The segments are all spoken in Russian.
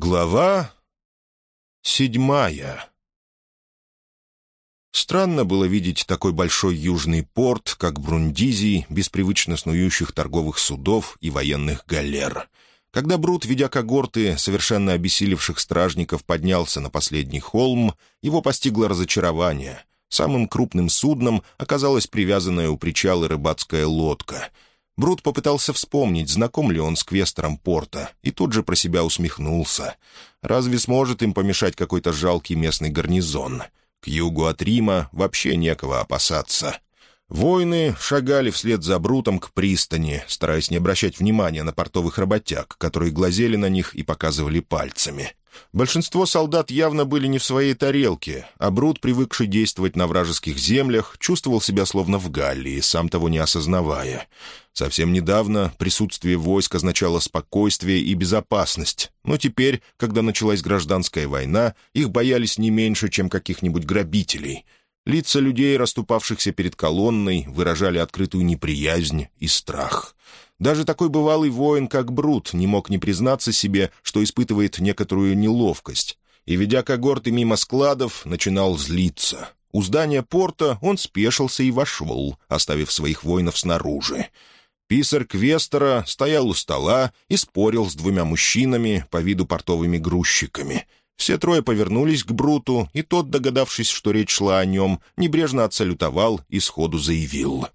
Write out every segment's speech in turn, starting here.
Глава седьмая Странно было видеть такой большой южный порт, как Брундизий, без привычно снующих торговых судов и военных галер. Когда Брут, ведя когорты совершенно обессилевших стражников, поднялся на последний холм, его постигло разочарование. Самым крупным судном оказалась привязанная у причала рыбацкая лодка. Брут попытался вспомнить, знаком ли он с квестором порта, и тут же про себя усмехнулся. Разве сможет им помешать какой-то жалкий местный гарнизон? К югу от Рима вообще некого опасаться. Воины шагали вслед за Брутом к пристани, стараясь не обращать внимания на портовых работяг, которые глазели на них и показывали пальцами. Большинство солдат явно были не в своей тарелке, а Брут, привыкший действовать на вражеских землях, чувствовал себя словно в Галлии, сам того не осознавая. Совсем недавно присутствие войск означало спокойствие и безопасность, но теперь, когда началась гражданская война, их боялись не меньше, чем каких-нибудь грабителей — Лица людей, расступавшихся перед колонной, выражали открытую неприязнь и страх. Даже такой бывалый воин, как Брут, не мог не признаться себе, что испытывает некоторую неловкость, и, ведя когорты мимо складов, начинал злиться. У здания порта он спешился и вошел, оставив своих воинов снаружи. Писарь Квестера стоял у стола и спорил с двумя мужчинами, по виду портовыми грузчиками — все трое повернулись к Бруту, и тот, догадавшись, что речь шла о нем, небрежно отсалютовал и сходу заявил.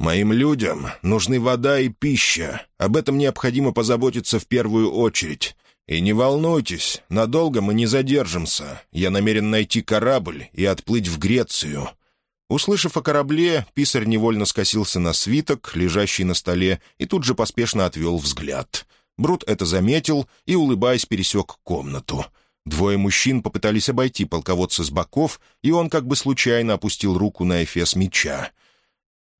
«Моим людям нужны вода и пища. Об этом необходимо позаботиться в первую очередь. И не волнуйтесь, надолго мы не задержимся. Я намерен найти корабль и отплыть в Грецию». Услышав о корабле, писарь невольно скосился на свиток, лежащий на столе, и тут же поспешно отвел взгляд. Брут это заметил и, улыбаясь, пересек комнату — Двое мужчин попытались обойти полководца с боков, и он как бы случайно опустил руку на эфес меча.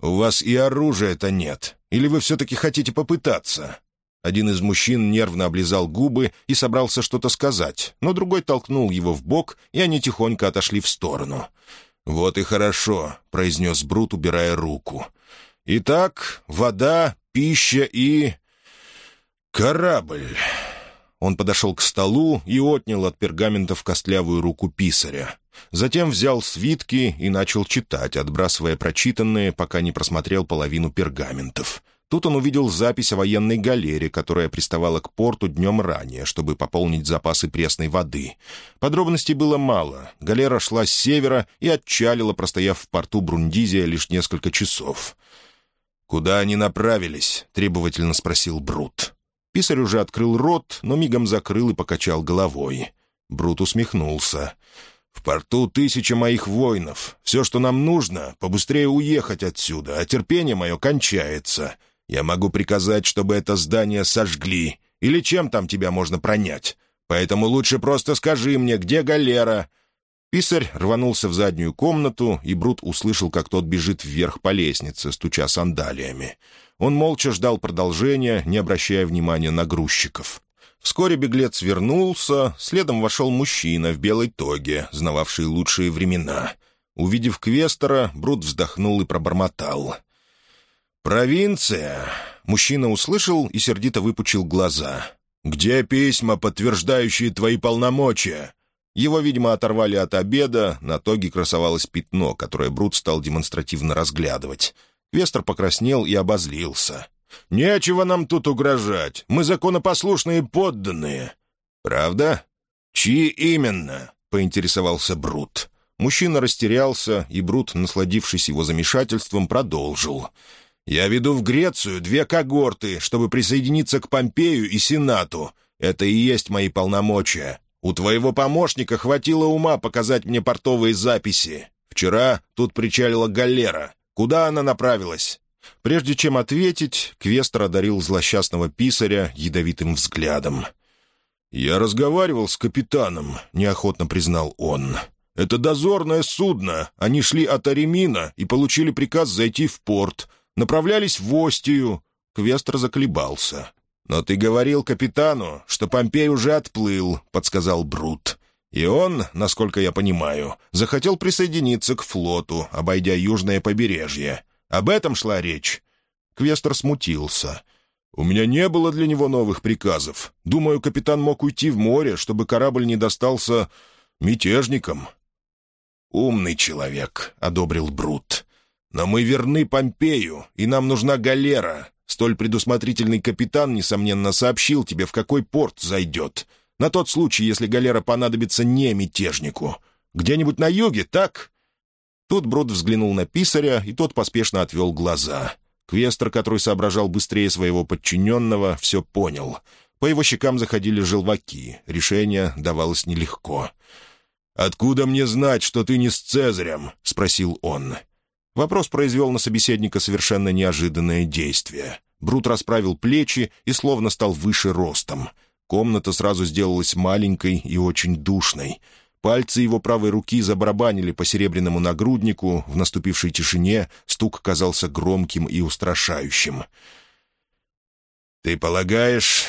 «У вас и оружия-то нет. Или вы все-таки хотите попытаться?» Один из мужчин нервно облизал губы и собрался что-то сказать, но другой толкнул его в бок, и они тихонько отошли в сторону. «Вот и хорошо», — произнес Брут, убирая руку. «Итак, вода, пища и... корабль». Он подошел к столу и отнял от пергаментов костлявую руку писаря. Затем взял свитки и начал читать, отбрасывая прочитанные, пока не просмотрел половину пергаментов. Тут он увидел запись о военной галере, которая приставала к порту днем ранее, чтобы пополнить запасы пресной воды. Подробностей было мало. Галера шла с севера и отчалила, простояв в порту Брундизия лишь несколько часов. «Куда они направились?» — требовательно спросил Брут. Писарь уже открыл рот, но мигом закрыл и покачал головой. Брут усмехнулся. «В порту тысяча моих воинов. Все, что нам нужно, побыстрее уехать отсюда, а терпение мое кончается. Я могу приказать, чтобы это здание сожгли. Или чем там тебя можно пронять? Поэтому лучше просто скажи мне, где галера?» Писарь рванулся в заднюю комнату, и Брут услышал, как тот бежит вверх по лестнице, стуча сандалиями. Он молча ждал продолжения, не обращая внимания на грузчиков. Вскоре беглец вернулся, следом вошел мужчина в белой тоге, знававший лучшие времена. Увидев Квестера, Брут вздохнул и пробормотал. «Провинция!» Мужчина услышал и сердито выпучил глаза. «Где письма, подтверждающие твои полномочия?» Его, видимо, оторвали от обеда, на тоге красовалось пятно, которое Брут стал демонстративно разглядывать. Вестер покраснел и обозлился. «Нечего нам тут угрожать. Мы законопослушные подданные». «Правда? Чьи именно?» — поинтересовался Брут. Мужчина растерялся, и Брут, насладившись его замешательством, продолжил. «Я веду в Грецию две когорты, чтобы присоединиться к Помпею и Сенату. Это и есть мои полномочия. У твоего помощника хватило ума показать мне портовые записи. Вчера тут причалила галера. Куда она направилась?» Прежде чем ответить, Квестер одарил злосчастного писаря ядовитым взглядом. «Я разговаривал с капитаном», — неохотно признал он. «Это дозорное судно. Они шли от Аремина и получили приказ зайти в порт. Направлялись в Остию». Квестер заколебался. «Но ты говорил капитану, что Помпей уже отплыл», — подсказал Брут. И он, насколько я понимаю, захотел присоединиться к флоту, обойдя южное побережье. Об этом шла речь. Квестер смутился. «У меня не было для него новых приказов. Думаю, капитан мог уйти в море, чтобы корабль не достался мятежникам». «Умный человек», — одобрил Брут. «Но мы верны Помпею, и нам нужна галера. Столь предусмотрительный капитан, несомненно, сообщил тебе, в какой порт зайдет. На тот случай, если галера понадобится не мятежнику. Где-нибудь на юге, так?» Тут Брут взглянул на писаря, и тот поспешно отвел глаза. Квестер, который соображал быстрее своего подчиненного, все понял. По его щекам заходили желваки. Решение давалось нелегко. «Откуда мне знать, что ты не с Цезарем?» — спросил он. Вопрос произвел на собеседника совершенно неожиданное действие. Брут расправил плечи и словно стал выше ростом. Комната сразу сделалась маленькой и очень душной. Пальцы его правой руки забарабанили по серебряному нагруднику. В наступившей тишине стук казался громким и устрашающим. «Ты полагаешь,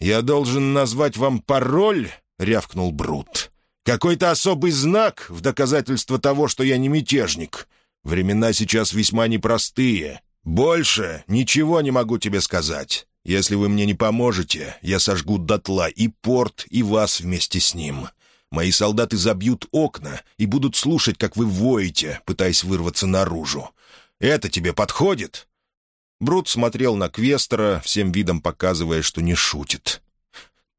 я должен назвать вам пароль?» — рявкнул Брут. «Какой-то особый знак в доказательство того, что я не мятежник. Времена сейчас весьма непростые. Больше ничего не могу тебе сказать. Если вы мне не поможете, я сожгу дотла и порт, и вас вместе с ним. Мои солдаты забьют окна и будут слушать, как вы воете, пытаясь вырваться наружу. Это тебе подходит?» Брут смотрел на Квестера, всем видом показывая, что не шутит.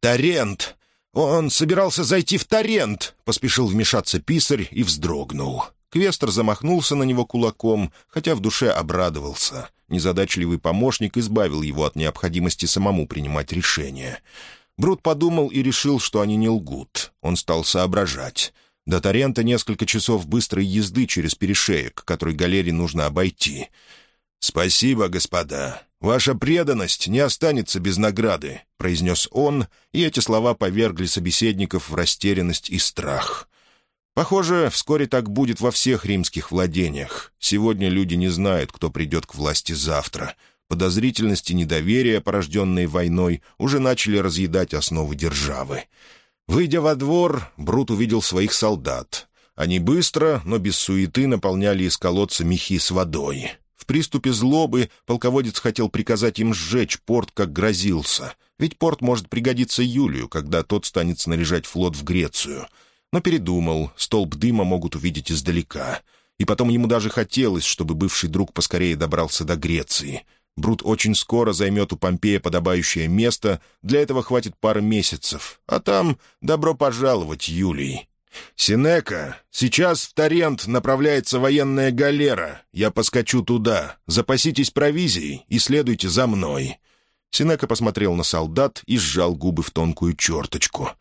«Тарент! Он собирался зайти в Тарент!» — поспешил вмешаться писарь и вздрогнул. Квестер замахнулся на него кулаком, хотя в душе обрадовался. Незадачливый помощник избавил его от необходимости самому принимать решение. Брут подумал и решил, что они не лгут. Он стал соображать. До Тарента несколько часов быстрой езды через перешеек, который галере нужно обойти. «Спасибо, господа. Ваша преданность не останется без награды», — произнес он, и эти слова повергли собеседников в растерянность и страх. Похоже, вскоре так будет во всех римских владениях. Сегодня люди не знают, кто придет к власти завтра. Подозрительность и недоверие, порожденные войной, уже начали разъедать основы державы. Выйдя во двор, Брут увидел своих солдат. Они быстро, но без суеты наполняли из колодца мехи с водой. В приступе злобы полководец хотел приказать им сжечь порт, как грозился. Ведь порт может пригодиться Юлию, когда тот станет снаряжать флот в Грецию — но передумал, столб дыма могут увидеть издалека. И потом ему даже хотелось, чтобы бывший друг поскорее добрался до Греции. Брут очень скоро займет у Помпея подобающее место, для этого хватит пары месяцев, а там добро пожаловать, Юлий. «Синека, сейчас в Тарент направляется военная галера. Я поскочу туда. Запаситесь провизией и следуйте за мной». Синека посмотрел на солдат и сжал губы в тонкую черточку —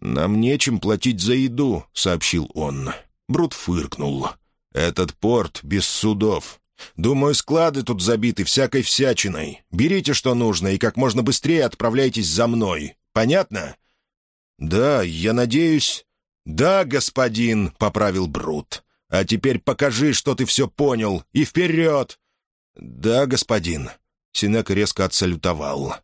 «Нам нечем платить за еду», — сообщил он. Брут фыркнул. «Этот порт без судов. Думаю, склады тут забиты всякой всячиной. Берите, что нужно, и как можно быстрее отправляйтесь за мной. Понятно?» «Да, я надеюсь...» «Да, господин», — поправил Брут. «А теперь покажи, что ты все понял, и вперед!» «Да, господин». Синека резко отсалютовал.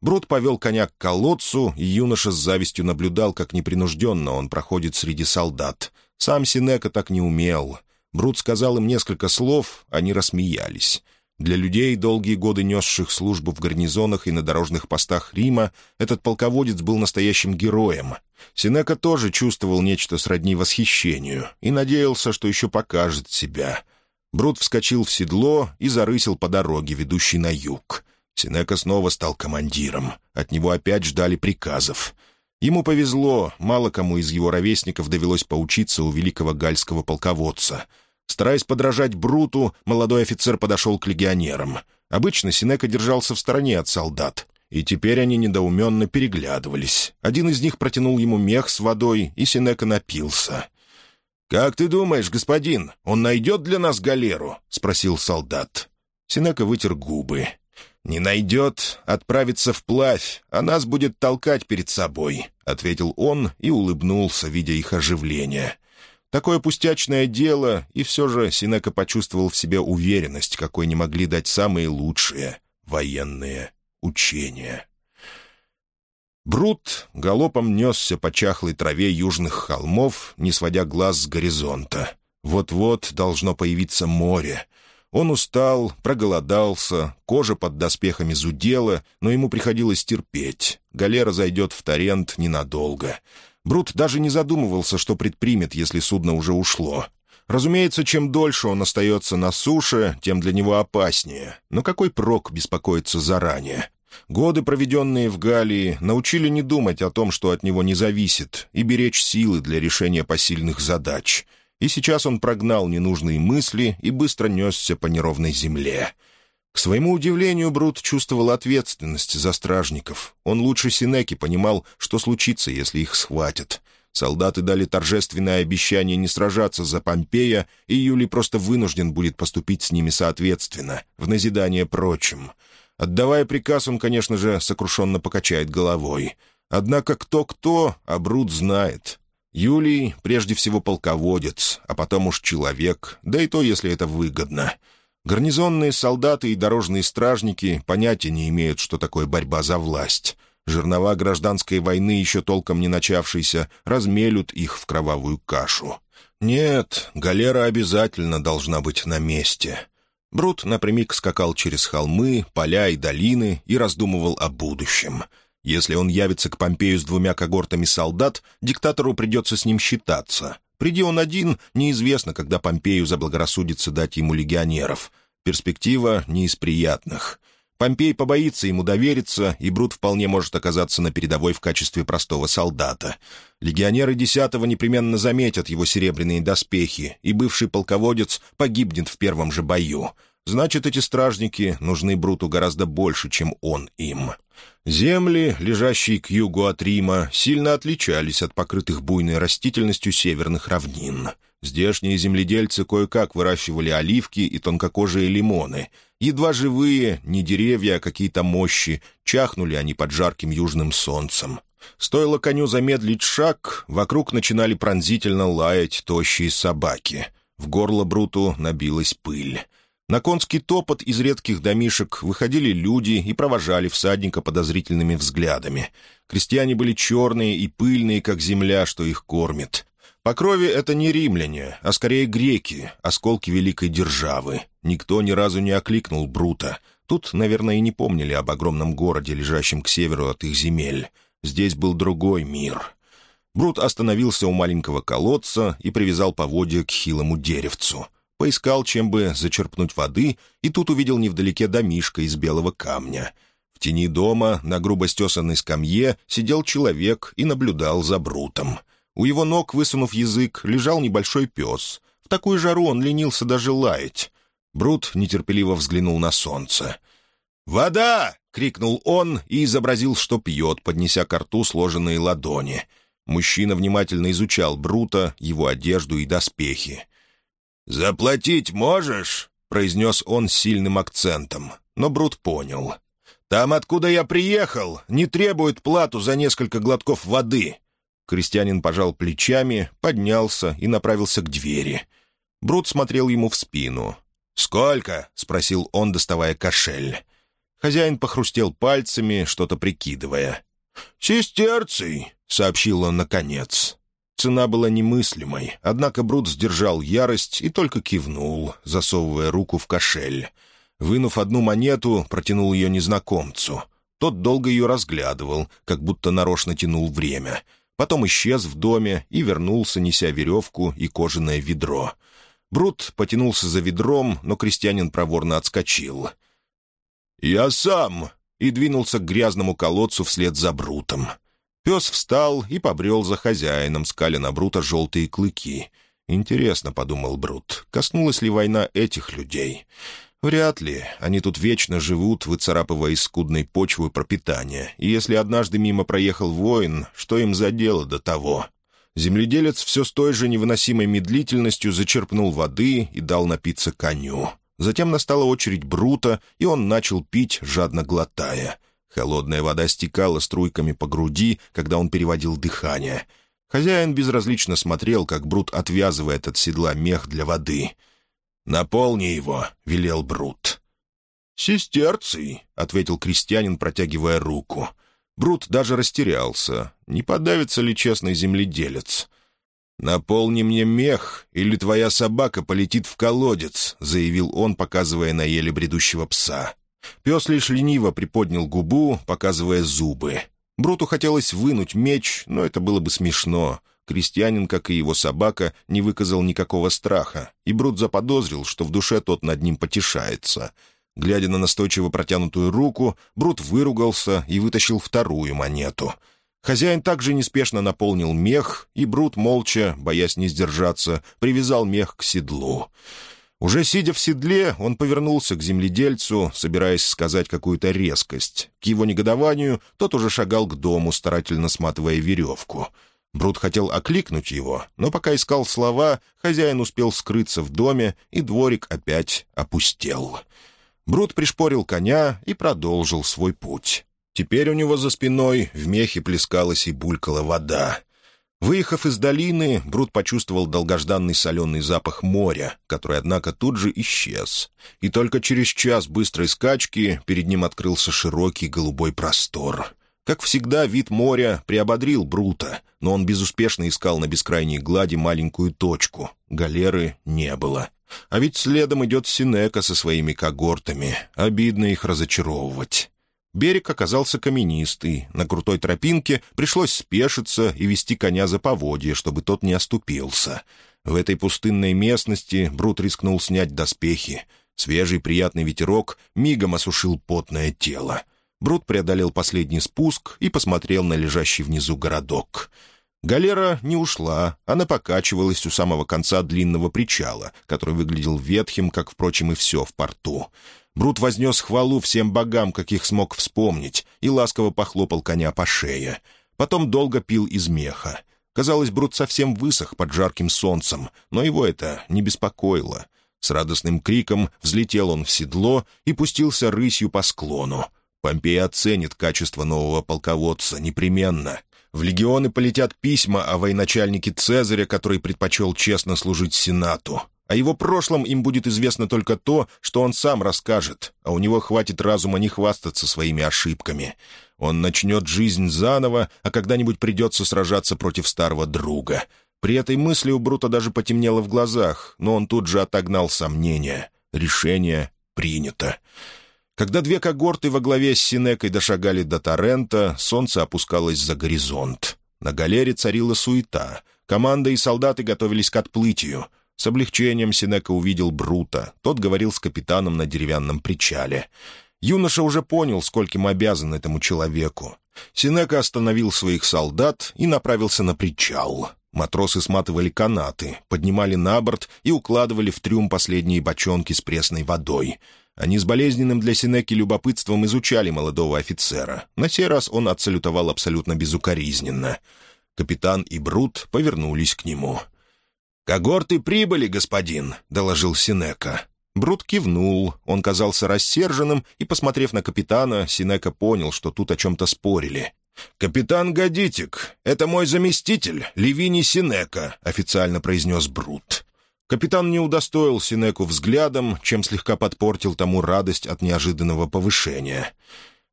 Брут повел коня к колодцу, и юноша с завистью наблюдал, как непринужденно он проходит среди солдат. Сам Синека так не умел. Брут сказал им несколько слов, они рассмеялись. Для людей, долгие годы несших службу в гарнизонах и на дорожных постах Рима, этот полководец был настоящим героем. Синека тоже чувствовал нечто сродни восхищению и надеялся, что еще покажет себя. Брут вскочил в седло и зарысил по дороге, ведущей на юг. Синека снова стал командиром. От него опять ждали приказов. Ему повезло, мало кому из его ровесников довелось поучиться у великого гальского полководца. Стараясь подражать Бруту, молодой офицер подошел к легионерам. Обычно Синека держался в стороне от солдат, и теперь они недоуменно переглядывались. Один из них протянул ему мех с водой, и Синека напился. «Как ты думаешь, господин, он найдет для нас галеру?» — спросил солдат. Синека вытер губы. «Не найдет, отправится вплавь, а нас будет толкать перед собой», — ответил он и улыбнулся, видя их оживление. Такое пустячное дело, и все же Синека почувствовал в себе уверенность, какой не могли дать самые лучшие военные учения. Брут галопом несся по чахлой траве южных холмов, не сводя глаз с горизонта. Вот-вот должно появиться море — Он устал, проголодался, кожа под доспехами зудела, но ему приходилось терпеть. Галера зайдет в Тарент ненадолго. Брут даже не задумывался, что предпримет, если судно уже ушло. Разумеется, чем дольше он остается на суше, тем для него опаснее. Но какой прок беспокоиться заранее? Годы, проведенные в Галлии, научили не думать о том, что от него не зависит, и беречь силы для решения посильных задач — и сейчас он прогнал ненужные мысли и быстро несся по неровной земле. К своему удивлению, Брут чувствовал ответственность за стражников. Он лучше Синеки понимал, что случится, если их схватят. Солдаты дали торжественное обещание не сражаться за Помпея, и Юлий просто вынужден будет поступить с ними соответственно, в назидание прочим. Отдавая приказ, он, конечно же, сокрушенно покачает головой. Однако кто-кто, а Брут знает. Юлий прежде всего полководец, а потом уж человек, да и то, если это выгодно. Гарнизонные солдаты и дорожные стражники понятия не имеют, что такое борьба за власть. Жернова гражданской войны, еще толком не начавшейся, размелют их в кровавую кашу. Нет, галера обязательно должна быть на месте. Брут напрямик скакал через холмы, поля и долины и раздумывал о будущем — если он явится к Помпею с двумя когортами солдат, диктатору придется с ним считаться. Приди он один, неизвестно, когда Помпею заблагорассудится дать ему легионеров. Перспектива не из приятных. Помпей побоится ему довериться, и Брут вполне может оказаться на передовой в качестве простого солдата. Легионеры десятого непременно заметят его серебряные доспехи, и бывший полководец погибнет в первом же бою. Значит, эти стражники нужны Бруту гораздо больше, чем он им. Земли, лежащие к югу от Рима, сильно отличались от покрытых буйной растительностью северных равнин. Здешние земледельцы кое-как выращивали оливки и тонкокожие лимоны. Едва живые, не деревья, а какие-то мощи, чахнули они под жарким южным солнцем. Стоило коню замедлить шаг, вокруг начинали пронзительно лаять тощие собаки. В горло Бруту набилась пыль. На конский топот из редких домишек выходили люди и провожали всадника подозрительными взглядами. Крестьяне были черные и пыльные, как земля, что их кормит. По крови это не римляне, а скорее греки, осколки великой державы. Никто ни разу не окликнул Брута. Тут, наверное, и не помнили об огромном городе, лежащем к северу от их земель. Здесь был другой мир. Брут остановился у маленького колодца и привязал поводья к хилому деревцу — Поискал, чем бы зачерпнуть воды, и тут увидел невдалеке домишко из белого камня. В тени дома, на грубо стесанной скамье, сидел человек и наблюдал за Брутом. У его ног, высунув язык, лежал небольшой пес. В такую жару он ленился даже лаять. Брут нетерпеливо взглянул на солнце. «Вода!» — крикнул он и изобразил, что пьет, поднеся к рту сложенные ладони. Мужчина внимательно изучал Брута, его одежду и доспехи. «Заплатить можешь?» — произнес он с сильным акцентом. Но Брут понял. «Там, откуда я приехал, не требует плату за несколько глотков воды». Крестьянин пожал плечами, поднялся и направился к двери. Брут смотрел ему в спину. «Сколько?» — спросил он, доставая кошель. Хозяин похрустел пальцами, что-то прикидывая. «Сестерций», — сообщил он наконец. Цена была немыслимой, однако Брут сдержал ярость и только кивнул, засовывая руку в кошель. Вынув одну монету, протянул ее незнакомцу. Тот долго ее разглядывал, как будто нарочно тянул время. Потом исчез в доме и вернулся, неся веревку и кожаное ведро. Брут потянулся за ведром, но крестьянин проворно отскочил. «Я сам!» и двинулся к грязному колодцу вслед за Брутом. Пес встал и побрел за хозяином, скаля на Брута желтые клыки. «Интересно», — подумал Брут, — «коснулась ли война этих людей?» Вряд ли. Они тут вечно живут, выцарапывая из скудной почвы пропитание. И если однажды мимо проехал воин, что им за дело до того? Земледелец все с той же невыносимой медлительностью зачерпнул воды и дал напиться коню. Затем настала очередь Брута, и он начал пить, жадно глотая. Холодная вода стекала струйками по груди, когда он переводил дыхание. Хозяин безразлично смотрел, как Брут отвязывает от седла мех для воды. «Наполни его», — велел Брут. «Сестерций», — ответил крестьянин, протягивая руку. Брут даже растерялся. Не подавится ли честный земледелец? «Наполни мне мех, или твоя собака полетит в колодец», — заявил он, показывая на еле бредущего пса. Пес лишь лениво приподнял губу, показывая зубы. Бруту хотелось вынуть меч, но это было бы смешно. Крестьянин, как и его собака, не выказал никакого страха, и Брут заподозрил, что в душе тот над ним потешается. Глядя на настойчиво протянутую руку, Брут выругался и вытащил вторую монету. Хозяин также неспешно наполнил мех, и Брут, молча, боясь не сдержаться, привязал мех к седлу. Уже сидя в седле, он повернулся к земледельцу, собираясь сказать какую-то резкость. К его негодованию тот уже шагал к дому, старательно сматывая веревку. Брут хотел окликнуть его, но пока искал слова, хозяин успел скрыться в доме, и дворик опять опустел. Брут пришпорил коня и продолжил свой путь. Теперь у него за спиной в мехе плескалась и булькала вода. Выехав из долины, Брут почувствовал долгожданный соленый запах моря, который, однако, тут же исчез. И только через час быстрой скачки перед ним открылся широкий голубой простор. Как всегда, вид моря приободрил Брута, но он безуспешно искал на бескрайней глади маленькую точку. Галеры не было. А ведь следом идет Синека со своими когортами. Обидно их разочаровывать. Берег оказался каменистый. На крутой тропинке пришлось спешиться и вести коня за поводье, чтобы тот не оступился. В этой пустынной местности Брут рискнул снять доспехи. Свежий приятный ветерок мигом осушил потное тело. Брут преодолел последний спуск и посмотрел на лежащий внизу городок. Галера не ушла, она покачивалась у самого конца длинного причала, который выглядел ветхим, как, впрочем, и все в порту. Брут вознес хвалу всем богам, каких смог вспомнить, и ласково похлопал коня по шее. Потом долго пил из меха. Казалось, Брут совсем высох под жарким солнцем, но его это не беспокоило. С радостным криком взлетел он в седло и пустился рысью по склону. Помпей оценит качество нового полководца непременно. В легионы полетят письма о военачальнике Цезаря, который предпочел честно служить Сенату. О его прошлом им будет известно только то, что он сам расскажет, а у него хватит разума не хвастаться своими ошибками. Он начнет жизнь заново, а когда-нибудь придется сражаться против старого друга. При этой мысли у Брута даже потемнело в глазах, но он тут же отогнал сомнения. Решение принято. Когда две когорты во главе с Синекой дошагали до Торрента, солнце опускалось за горизонт. На галере царила суета. Команда и солдаты готовились к отплытию — с облегчением Синека увидел Брута. Тот говорил с капитаном на деревянном причале. Юноша уже понял, скольким обязан этому человеку. Синека остановил своих солдат и направился на причал. Матросы сматывали канаты, поднимали на борт и укладывали в трюм последние бочонки с пресной водой. Они с болезненным для Синеки любопытством изучали молодого офицера. На сей раз он отсалютовал абсолютно безукоризненно. Капитан и Брут повернулись к нему — «Когорты прибыли, господин», — доложил Синека. Брут кивнул, он казался рассерженным, и, посмотрев на капитана, Синека понял, что тут о чем-то спорили. «Капитан Гадитик, это мой заместитель, Левини Синека», — официально произнес Брут. Капитан не удостоил Синеку взглядом, чем слегка подпортил тому радость от неожиданного повышения.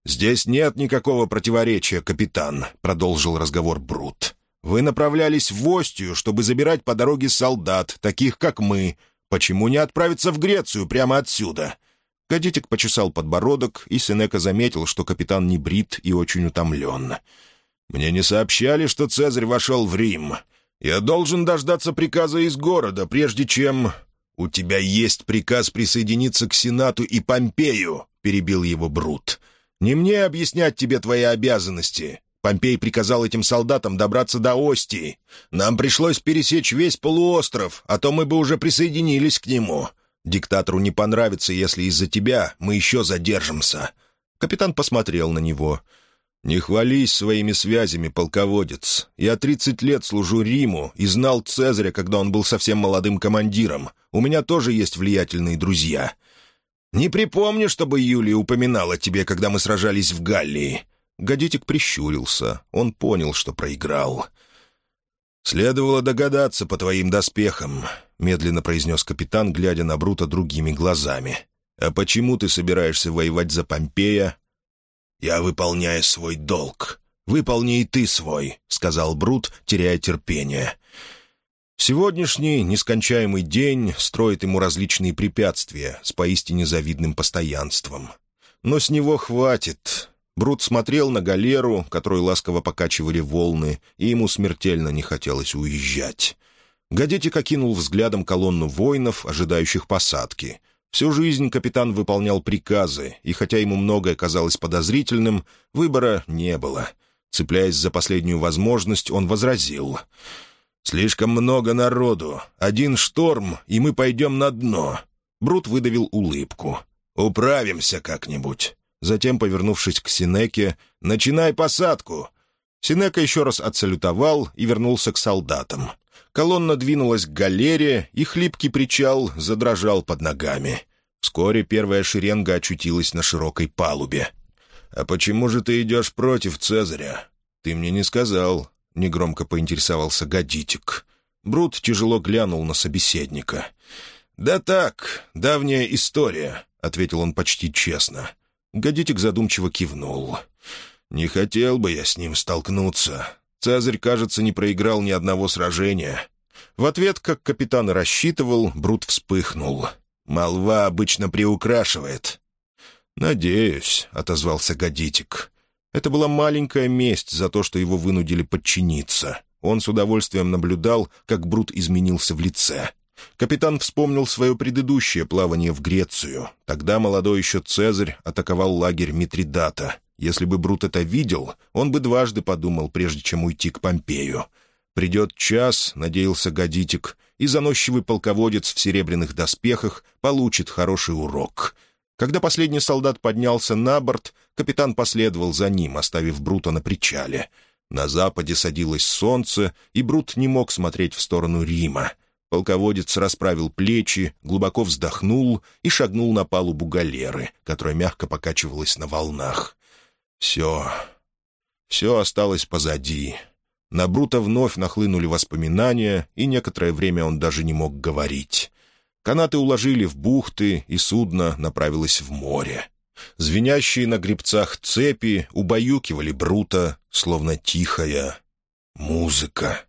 «Здесь нет никакого противоречия, капитан», — продолжил разговор Брут. Вы направлялись в Остию, чтобы забирать по дороге солдат, таких как мы. Почему не отправиться в Грецию прямо отсюда?» Гадитик почесал подбородок, и Сенека заметил, что капитан не брит и очень утомлен. «Мне не сообщали, что Цезарь вошел в Рим. Я должен дождаться приказа из города, прежде чем...» «У тебя есть приказ присоединиться к Сенату и Помпею», — перебил его Брут. «Не мне объяснять тебе твои обязанности. Помпей приказал этим солдатам добраться до Остии. Нам пришлось пересечь весь полуостров, а то мы бы уже присоединились к нему. Диктатору не понравится, если из-за тебя мы еще задержимся». Капитан посмотрел на него. «Не хвались своими связями, полководец. Я тридцать лет служу Риму и знал Цезаря, когда он был совсем молодым командиром. У меня тоже есть влиятельные друзья. Не припомню, чтобы Юлия упоминала тебе, когда мы сражались в Галлии. Годитик прищурился. Он понял, что проиграл. «Следовало догадаться по твоим доспехам», — медленно произнес капитан, глядя на Брута другими глазами. «А почему ты собираешься воевать за Помпея?» «Я выполняю свой долг. Выполни и ты свой», — сказал Брут, теряя терпение. Сегодняшний нескончаемый день строит ему различные препятствия с поистине завидным постоянством. Но с него хватит. Брут смотрел на галеру, которую ласково покачивали волны, и ему смертельно не хотелось уезжать. Гадетик окинул взглядом колонну воинов, ожидающих посадки. Всю жизнь капитан выполнял приказы, и хотя ему многое казалось подозрительным, выбора не было. Цепляясь за последнюю возможность, он возразил — «Слишком много народу. Один шторм, и мы пойдем на дно». Брут выдавил улыбку. «Управимся как-нибудь». Затем, повернувшись к Синеке, «Начинай посадку». Синека еще раз отсалютовал и вернулся к солдатам. Колонна двинулась к галере, и хлипкий причал задрожал под ногами. Вскоре первая шеренга очутилась на широкой палубе. «А почему же ты идешь против Цезаря? Ты мне не сказал. — негромко поинтересовался Гадитик. Брут тяжело глянул на собеседника. «Да так, давняя история», — ответил он почти честно. Гадитик задумчиво кивнул. «Не хотел бы я с ним столкнуться. Цезарь, кажется, не проиграл ни одного сражения». В ответ, как капитан рассчитывал, Брут вспыхнул. «Молва обычно приукрашивает». «Надеюсь», — отозвался Гадитик. Это была маленькая месть за то, что его вынудили подчиниться. Он с удовольствием наблюдал, как Брут изменился в лице. Капитан вспомнил свое предыдущее плавание в Грецию. Тогда молодой еще Цезарь атаковал лагерь Митридата. Если бы Брут это видел, он бы дважды подумал, прежде чем уйти к Помпею. Придет час, надеялся Годитик, и заносчивый полководец в серебряных доспехах получит хороший урок. Когда последний солдат поднялся на борт, капитан последовал за ним, оставив Брута на причале. На западе садилось солнце, и Брут не мог смотреть в сторону Рима. Полководец расправил плечи, глубоко вздохнул и шагнул на палубу галеры, которая мягко покачивалась на волнах. Все, все осталось позади. На Брута вновь нахлынули воспоминания, и некоторое время он даже не мог говорить. Канаты уложили в бухты, и судно направилось в море. Звенящие на гребцах цепи убаюкивали Брута, словно тихая музыка.